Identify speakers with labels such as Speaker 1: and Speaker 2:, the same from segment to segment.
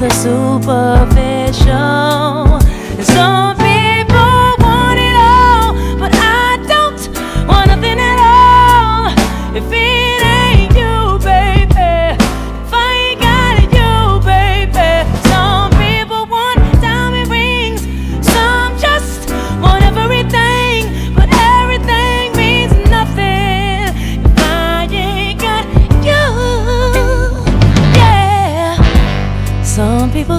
Speaker 1: the superficial.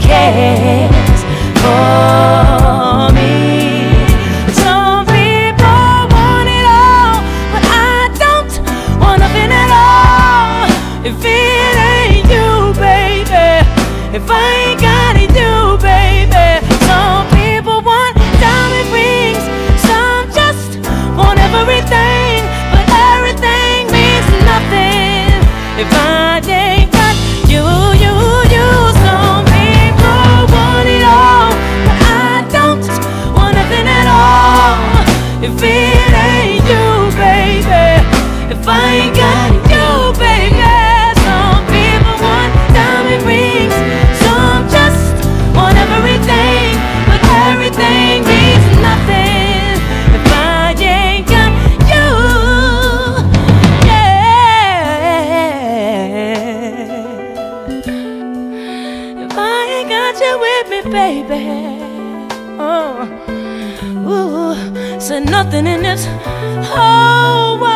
Speaker 1: cares for me. Some people want it all, but I don't want nothing at all. If it ain't you, baby, if I ain't got it, you, baby. Some people want diamond rings, some just want everything, but everything means nothing if I If it ain't you, baby, if I ain't got you, baby. Some people want diamond rings, some just want everything, but everything means nothing if I ain't got you. Yeah. If I ain't got you with me, baby. Oh, said nothing in this whole world.